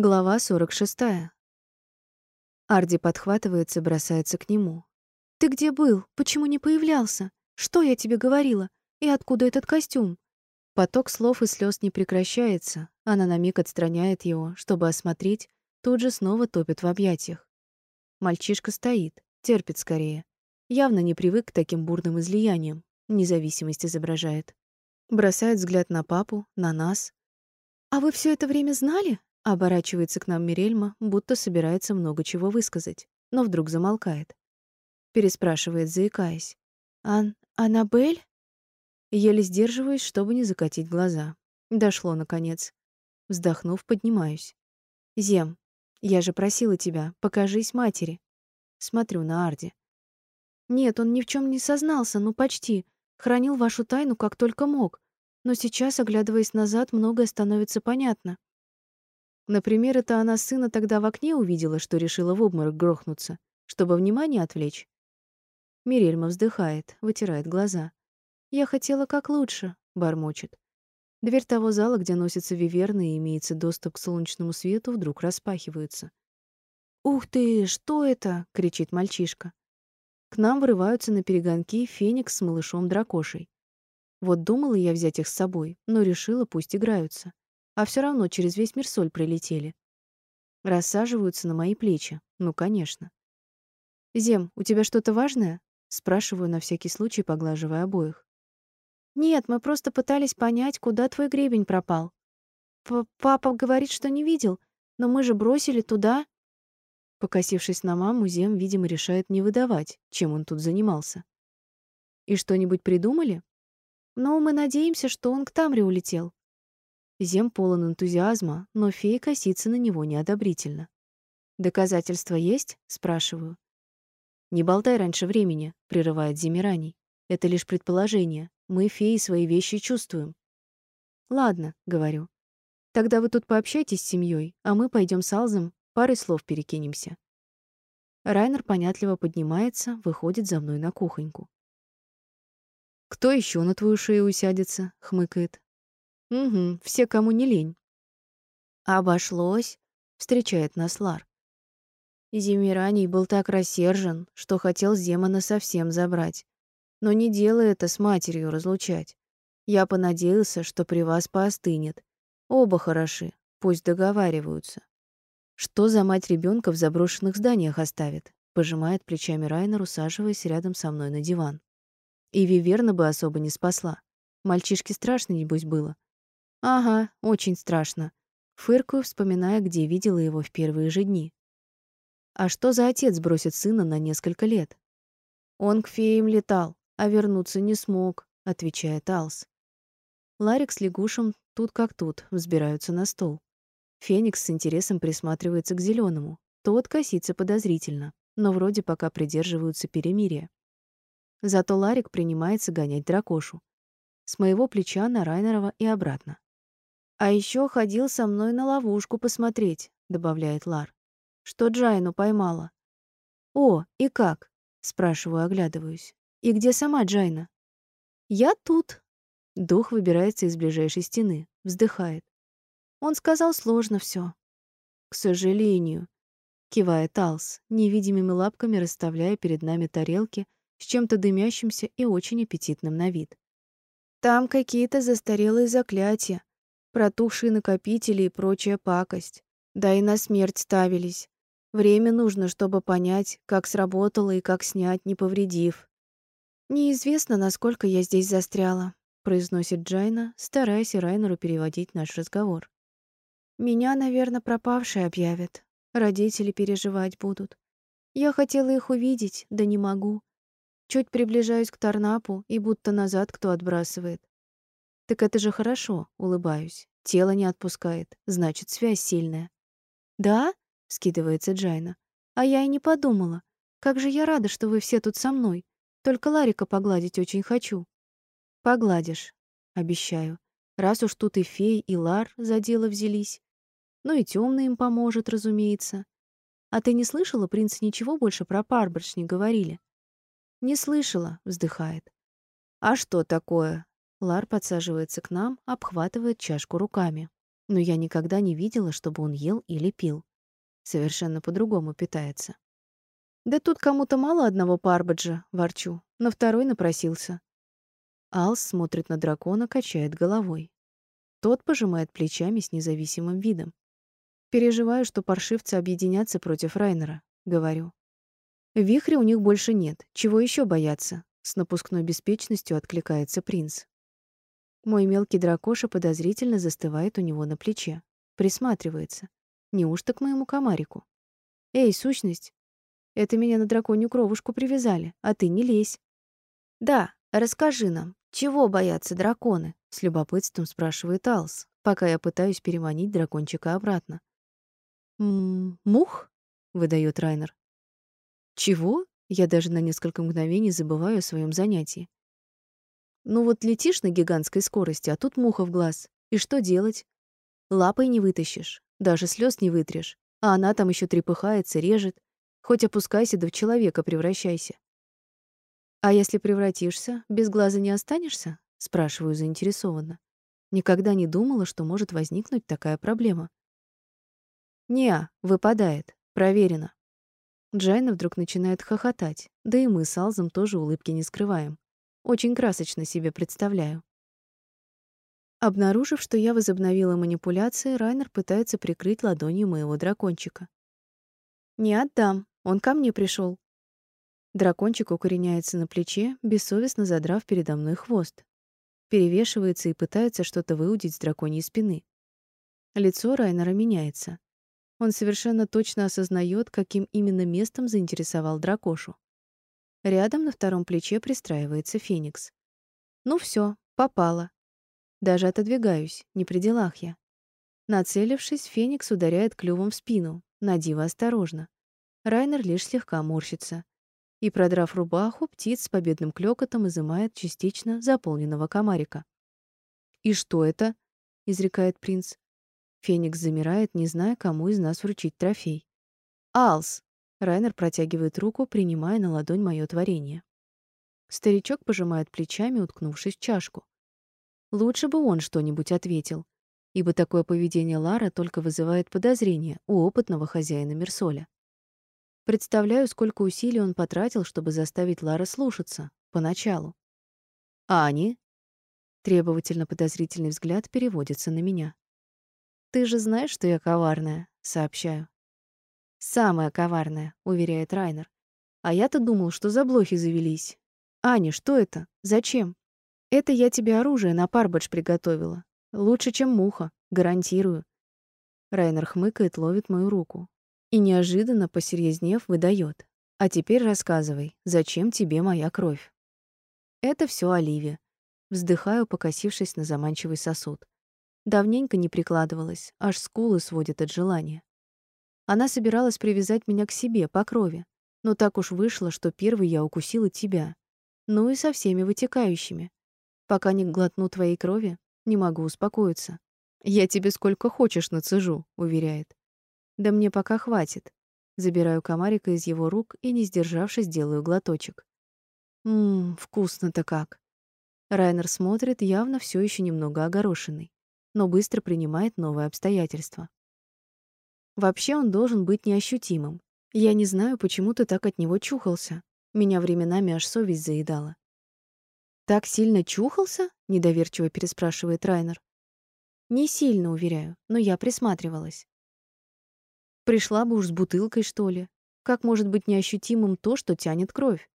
Глава 46. Арди подхватывается, бросается к нему. «Ты где был? Почему не появлялся? Что я тебе говорила? И откуда этот костюм?» Поток слов и слез не прекращается. Она на миг отстраняет его, чтобы осмотреть, тут же снова топит в объятиях. Мальчишка стоит, терпит скорее. Явно не привык к таким бурным излияниям, независимость изображает. Бросает взгляд на папу, на нас. «А вы все это время знали?» Оборачивается к нам Мирельма, будто собирается много чего высказать, но вдруг замолкает. Переспрашивает, заикаясь. «Ан... Аннабель?» Еле сдерживаюсь, чтобы не закатить глаза. Дошло, наконец. Вздохнув, поднимаюсь. «Зем, я же просила тебя, покажись матери». Смотрю на Арди. «Нет, он ни в чем не сознался, ну почти. Хранил вашу тайну как только мог. Но сейчас, оглядываясь назад, многое становится понятно. Например, это она сына тогда в окне увидела, что решила в обморок грохнуться, чтобы внимание отвлечь. Мирельма вздыхает, вытирает глаза. «Я хотела как лучше», — бормочет. Дверь того зала, где носятся виверны и имеется доступ к солнечному свету, вдруг распахивается. «Ух ты, что это?» — кричит мальчишка. К нам врываются на перегонки Феникс с малышом-дракошей. Вот думала я взять их с собой, но решила, пусть играются а все равно через весь мир соль прилетели. Рассаживаются на мои плечи. Ну, конечно. «Зем, у тебя что-то важное?» Спрашиваю на всякий случай, поглаживая обоих. «Нет, мы просто пытались понять, куда твой гребень пропал. П Папа говорит, что не видел, но мы же бросили туда...» Покосившись на маму, Зем, видимо, решает не выдавать, чем он тут занимался. «И что-нибудь придумали?» «Ну, мы надеемся, что он к Тамре улетел. Зем полон энтузиазма, но фея косится на него неодобрительно. «Доказательства есть?» — спрашиваю. «Не болтай раньше времени», — прерывает Земираний. «Это лишь предположение. Мы, феи, свои вещи чувствуем». «Ладно», — говорю. «Тогда вы тут пообщайтесь с семьей, а мы пойдем с Алзом, парой слов перекинемся». Райнер понятливо поднимается, выходит за мной на кухоньку. «Кто еще на твою шею усядется?» — хмыкает. Угу, все, кому не лень. Обошлось, встречает нас Лар. Зимираний был так рассержен, что хотел Земана совсем забрать. Но не делай это с матерью разлучать. Я понадеялся, что при вас поостынет. Оба хороши, пусть договариваются. Что за мать ребенка в заброшенных зданиях оставит? Пожимает плечами Райнер, усаживаясь рядом со мной на диван. И Виверна бы особо не спасла. Мальчишке страшно, небось, было. Ага, очень страшно. Фыркаю, вспоминая, где видела его в первые же дни. А что за отец бросит сына на несколько лет? Он к феям летал, а вернуться не смог, отвечает Алс. Ларик с лягушем тут как тут взбираются на стол. Феникс с интересом присматривается к зеленому. Тот косится подозрительно, но вроде пока придерживаются перемирия. Зато Ларик принимается гонять дракошу. С моего плеча на Райнерова и обратно. А еще ходил со мной на ловушку посмотреть, добавляет Лар. Что Джайну поймала. О, и как? спрашиваю, оглядываюсь. И где сама Джайна? Я тут. Дух выбирается из ближайшей стены, вздыхает. Он сказал, сложно все. К сожалению, кивает Алс, невидимыми лапками расставляя перед нами тарелки с чем-то дымящимся и очень аппетитным на вид. Там какие-то застарелые заклятия, протухшие накопители и прочая пакость. Да и на смерть ставились. Время нужно, чтобы понять, как сработало и как снять, не повредив. «Неизвестно, насколько я здесь застряла», — произносит Джайна, стараясь Райнеру переводить наш разговор. «Меня, наверное, пропавшие объявят. Родители переживать будут. Я хотела их увидеть, да не могу. Чуть приближаюсь к Тарнапу, и будто назад кто отбрасывает. Так это же хорошо, улыбаюсь. Тело не отпускает, значит, связь сильная. Да? вскидывается Джайна. А я и не подумала. Как же я рада, что вы все тут со мной. Только Ларика погладить очень хочу. Погладишь, обещаю. Раз уж тут и фей, и Лар за дело взялись. Ну и темный им поможет, разумеется. А ты не слышала, принц ничего больше про Парберш не говорили? Не слышала, вздыхает. А что такое? Лар подсаживается к нам, обхватывает чашку руками. Но я никогда не видела, чтобы он ел или пил. Совершенно по-другому питается. Да тут кому-то мало одного парбаджа, ворчу. На второй напросился. Алс смотрит на дракона, качает головой. Тот пожимает плечами с независимым видом. Переживаю, что паршивцы объединятся против Райнера, говорю. Вихря у них больше нет. Чего еще бояться? С напускной беспечностью откликается принц. Мой мелкий дракоша подозрительно застывает у него на плече, присматривается. Неужто к моему комарику? Эй, сущность, это меня на драконью кровушку привязали, а ты не лезь. Да, расскажи нам, чего боятся драконы? С любопытством спрашивает Алс, пока я пытаюсь переманить дракончика обратно. «М мух?» — выдает Райнер. «Чего?» Я даже на несколько мгновений забываю о своем занятии. Ну вот летишь на гигантской скорости, а тут муха в глаз. И что делать? Лапой не вытащишь, даже слез не вытрешь. А она там еще трепыхается, режет. Хоть опускайся, да в человека превращайся. А если превратишься, без глаза не останешься? Спрашиваю заинтересованно. Никогда не думала, что может возникнуть такая проблема. Не, выпадает. Проверено. Джайна вдруг начинает хохотать, да и мы с Алзом тоже улыбки не скрываем. Очень красочно себе представляю. Обнаружив, что я возобновила манипуляции, Райнер пытается прикрыть ладонью моего дракончика. «Не отдам, он ко мне пришел. Дракончик укореняется на плече, бессовестно задрав передо мной хвост. Перевешивается и пытается что-то выудить с драконьей спины. Лицо Райнера меняется. Он совершенно точно осознает, каким именно местом заинтересовал дракошу. Рядом на втором плече пристраивается Феникс. Ну все, попало. Даже отодвигаюсь, не при делах я. Нацелившись, Феникс ударяет клювом в спину, на диво осторожно. Райнер лишь слегка морщится. И, продрав рубаху, птиц с победным клёкотом изымает частично заполненного комарика. «И что это?» — изрекает принц. Феникс замирает, не зная, кому из нас вручить трофей. «Алс!» — Райнер протягивает руку, принимая на ладонь мое творение. Старичок пожимает плечами, уткнувшись в чашку. Лучше бы он что-нибудь ответил, ибо такое поведение Лара только вызывает подозрения у опытного хозяина Мерсоля. Представляю, сколько усилий он потратил, чтобы заставить Лара слушаться, поначалу. «Ани?» Требовательно подозрительный взгляд переводится на меня. «Ты же знаешь, что я коварная», — сообщаю. «Самая коварная», — уверяет Райнер. «А я-то думал, что за блохи завелись. Аня, что это? Зачем?» «Это я тебе оружие на парбадж приготовила. Лучше, чем муха, гарантирую». Райнер хмыкает, ловит мою руку. И неожиданно, посерьезнев, выдает. «А теперь рассказывай, зачем тебе моя кровь?» Это все Оливия. Вздыхаю, покосившись на заманчивый сосуд. Давненько не прикладывалась, аж скулы сводит от желания. Она собиралась привязать меня к себе по крови, но так уж вышло, что первый я укусила тебя. Ну и со всеми вытекающими. Пока не глотну твоей крови, не могу успокоиться. Я тебе сколько хочешь нацежу, уверяет. Да мне пока хватит. Забираю комарика из его рук и, не сдержавшись, делаю глоточек. Мм, вкусно-то как. Райнер смотрит, явно все еще немного огорошенный но быстро принимает новые обстоятельства. Вообще он должен быть неощутимым. Я не знаю, почему ты так от него чухался. Меня временами аж совесть заедала. Так сильно чухался? недоверчиво переспрашивает Райнер. Не сильно, уверяю, но я присматривалась. Пришла бы уж с бутылкой, что ли. Как может быть неощутимым то, что тянет кровь?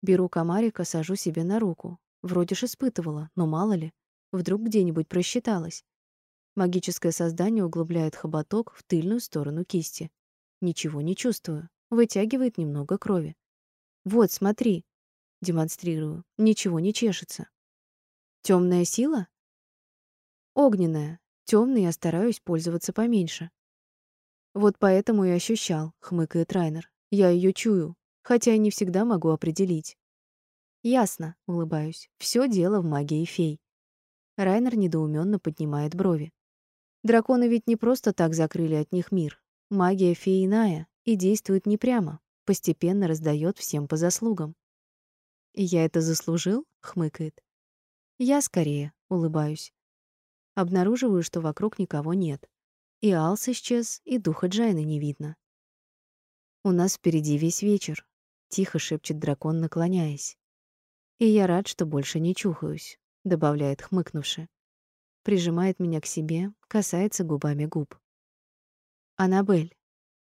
Беру комарика, сажу себе на руку. Вроде ж испытывала, но мало ли. Вдруг где-нибудь просчиталась. Магическое создание углубляет хоботок в тыльную сторону кисти. Ничего не чувствую. Вытягивает немного крови. Вот, смотри. Демонстрирую. Ничего не чешется. Темная сила? Огненная. Темной я стараюсь пользоваться поменьше. Вот поэтому и ощущал, хмыкает Райнер. Я ее чую, хотя и не всегда могу определить. Ясно, улыбаюсь. Все дело в магии фей. Райнер недоуменно поднимает брови. Драконы ведь не просто так закрыли от них мир. Магия феи иная и действует не прямо, постепенно раздает всем по заслугам. «И я это заслужил?» — хмыкает. «Я скорее», — улыбаюсь. Обнаруживаю, что вокруг никого нет. И Алс исчез, и духа Джайны не видно. «У нас впереди весь вечер», — тихо шепчет дракон, наклоняясь. «И я рад, что больше не чухаюсь», — добавляет, хмыкнувши. Прижимает меня к себе, касается губами губ. «Аннабель,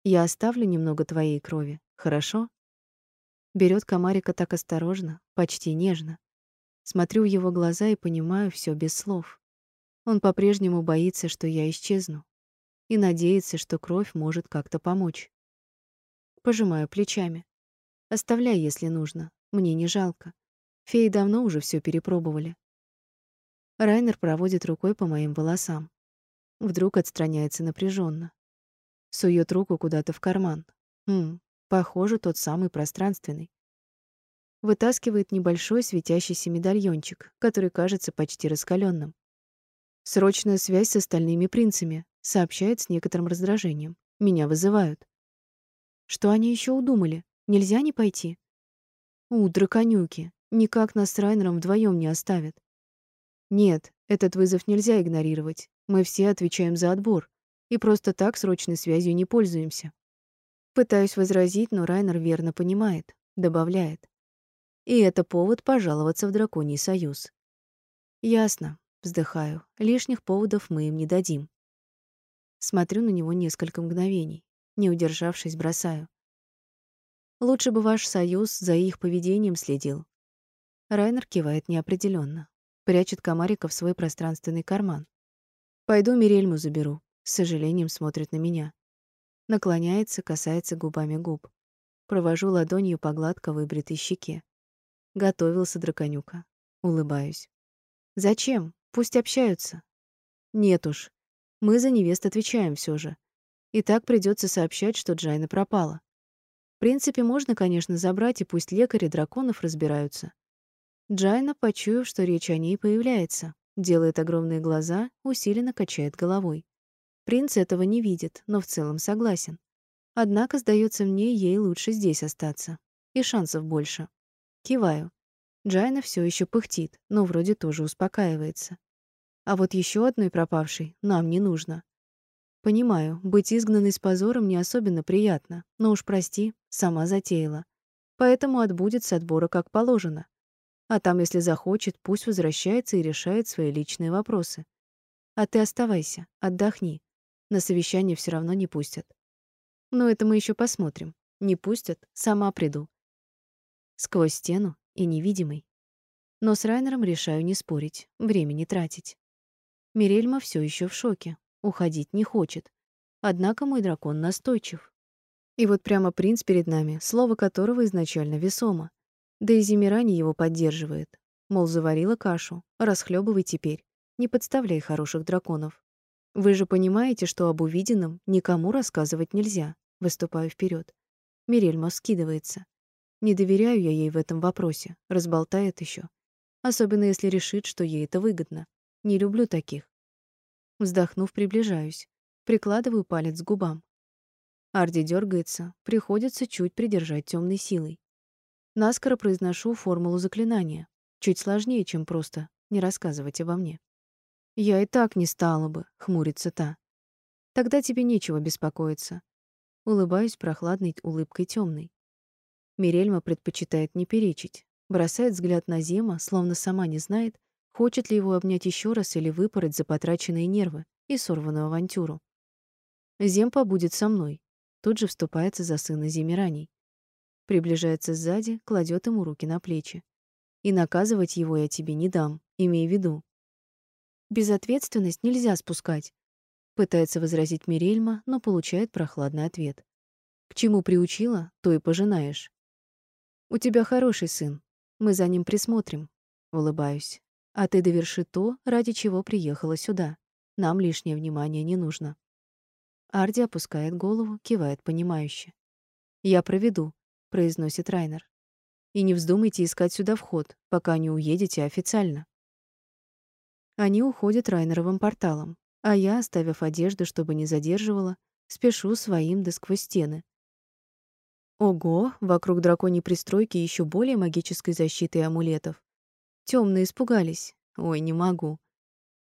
я оставлю немного твоей крови, хорошо?» Берет комарика так осторожно, почти нежно. Смотрю в его глаза и понимаю все без слов. Он по-прежнему боится, что я исчезну, и надеется, что кровь может как-то помочь. Пожимаю плечами. Оставляй, если нужно. Мне не жалко. Феи давно уже все перепробовали. Райнер проводит рукой по моим волосам. Вдруг отстраняется напряженно, Сует руку куда-то в карман. Хм, Похоже, тот самый пространственный. Вытаскивает небольшой светящийся медальончик, который кажется почти раскаленным. Срочная связь с остальными принцами, сообщает с некоторым раздражением. Меня вызывают. Что они еще удумали? Нельзя не пойти? У, драконюки, никак нас с Райнером вдвоем не оставят. Нет, этот вызов нельзя игнорировать. Мы все отвечаем за отбор и просто так срочной связью не пользуемся. Пытаюсь возразить, но Райнер верно понимает, добавляет. И это повод пожаловаться в Драконий Союз. Ясно, вздыхаю. Лишних поводов мы им не дадим. Смотрю на него несколько мгновений. Не удержавшись, бросаю. Лучше бы ваш союз за их поведением следил. Райнер кивает неопределенно, прячет комарика в свой пространственный карман. Пойду Мирельму заберу. С сожалением смотрит на меня. Наклоняется, касается губами губ. Провожу ладонью по гладко выбритой щеке. Готовился драконюка. Улыбаюсь. Зачем? Пусть общаются. Нет уж. Мы за невест отвечаем все же. И так придется сообщать, что Джайна пропала. В принципе, можно, конечно, забрать, и пусть лекари драконов разбираются. Джайна, почуяв, что речь о ней появляется, делает огромные глаза, усиленно качает головой. Принц этого не видит, но в целом согласен. Однако, сдается мне, ей лучше здесь остаться. И шансов больше. Киваю. Джайна все еще пыхтит, но вроде тоже успокаивается. А вот еще одной пропавшей нам не нужно. Понимаю, быть изгнанной с позором не особенно приятно, но уж прости, сама затеяла. Поэтому отбудет с отбора как положено. А там, если захочет, пусть возвращается и решает свои личные вопросы. А ты оставайся, отдохни. На совещание все равно не пустят. Но это мы еще посмотрим. Не пустят, сама приду. Сквозь стену и невидимый. Но с Райнером решаю не спорить, времени тратить. Мирельма все еще в шоке, уходить не хочет. Однако мой дракон настойчив. И вот прямо принц перед нами, слово которого изначально весомо. Да и Зимирани его поддерживает. Мол, заварила кашу, расхлебывай теперь. Не подставляй хороших драконов. Вы же понимаете, что об увиденном никому рассказывать нельзя. Выступаю вперед. Мирельма скидывается. Не доверяю я ей в этом вопросе, разболтает еще, особенно если решит, что ей это выгодно. Не люблю таких. Вздохнув, приближаюсь, прикладываю палец к губам. Арди дергается, приходится чуть придержать темной силой. Наскоро произношу формулу заклинания, чуть сложнее, чем просто не рассказывать обо мне. Я и так не стала бы, хмурится та. Тогда тебе нечего беспокоиться. Улыбаюсь прохладной улыбкой темной. Мирельма предпочитает не перечить, бросает взгляд на Зема, словно сама не знает, хочет ли его обнять еще раз или выпороть за потраченные нервы и сорванную авантюру. Зем побудет со мной. Тут же вступается за сына Земираний. Приближается сзади, кладет ему руки на плечи. И наказывать его я тебе не дам, имей в виду. Безответственность нельзя спускать. Пытается возразить Мирельма, но получает прохладный ответ. К чему приучила, то и пожинаешь. У тебя хороший сын. Мы за ним присмотрим. Улыбаюсь. А ты доверши то, ради чего приехала сюда. Нам лишнее внимание не нужно. Арди опускает голову, кивает понимающе. Я проведу, произносит Райнер. И не вздумайте искать сюда вход, пока не уедете официально. Они уходят Райнеровым порталом, а я, оставив одежду, чтобы не задерживала, спешу своим до сквозь стены. Ого, вокруг драконьей пристройки еще более магической защиты и амулетов. Темные испугались. Ой, не могу.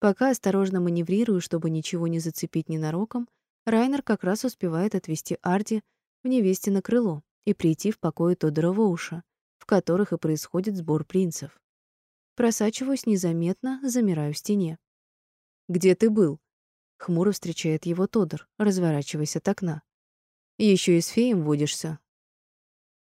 Пока осторожно маневрирую, чтобы ничего не зацепить ненароком, Райнер как раз успевает отвести Арди в невесте на крыло и прийти в покои Тодора Воуша, в которых и происходит сбор принцев. Просачиваюсь незаметно, замираю в стене. «Где ты был?» Хмуро встречает его Тодор, разворачиваясь от окна. Еще и с феем водишься.